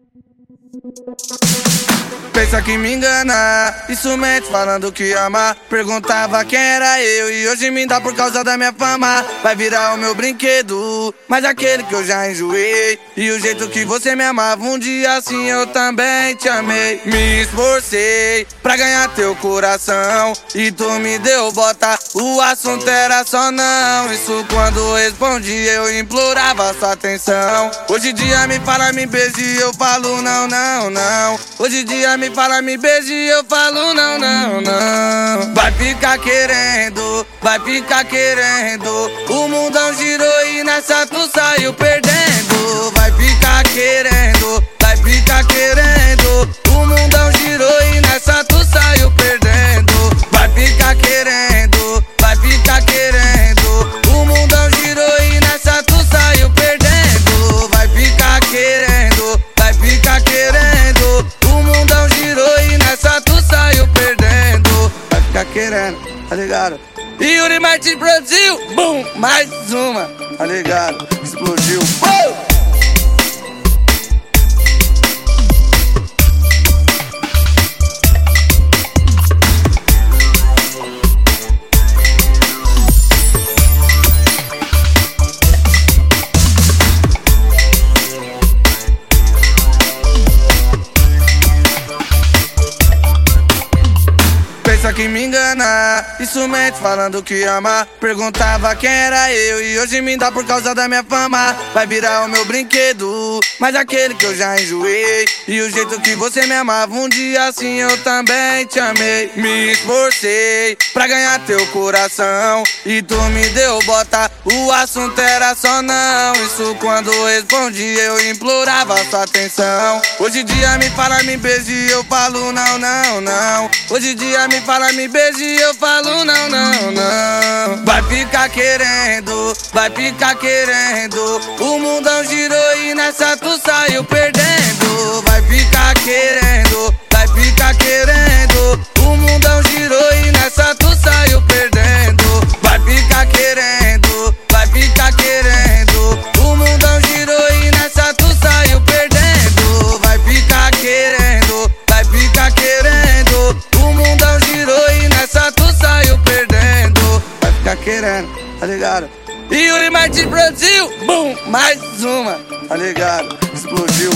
Thank you. Pensa que me engana, isso mente falando que ama. Perguntava quem era eu e hoje me dá por causa da minha fama. Vai virar o meu brinquedo, mas aquele que eu já enjoei. E o jeito que você me amava, um dia assim eu também te amei. Me esforcei pra ganhar teu coração e tu me deu bota. O assunto era só não. Isso quando respondi eu implorava sua atenção. Hoje em dia me fala, me beije eu falo não, não, não. Hoje em dia me fala, me beije eu falo não, não, não. Vai ficar querendo, vai ficar querendo. O mundão girou e nessa tu saiu querendo, tá ligado? Yuri Martins Brasil, bum, mais uma, tá ligado? Explodiu, bum! Que me engana, isso mente falando que ama. Perguntava quem era eu e hoje me dá por causa da minha fama. Vai virar o meu brinquedo, mas aquele que eu já enjoei. E o jeito que você me amava, um dia assim eu também te amei. Me esforcei pra ganhar teu coração e tu me deu bota. O assunto era só não. Isso quando respondi eu implorava sua atenção. Hoje em dia me fala, me beije eu falo não, não, não. Hoje em dia me fala, me beije eu falo não, não, não. Vai ficar querendo, vai ficar querendo. O mundão girou e nessa tu saiu perdendo. Vai ficar querendo, vai ficar querendo. O mundão girou e nessa tu saiu perdendo. Vai ficar querendo, vai ficar querendo. O mundão girou e nessa tu saiu perdendo. Vai ficar querendo, vai ficar querendo. O mundão girou e nessa tu saiu perdendo. Vai ficar querendo, tá ligado? Yuri Martins Brasil, bum, mais uma, tá ligado? Explodiu!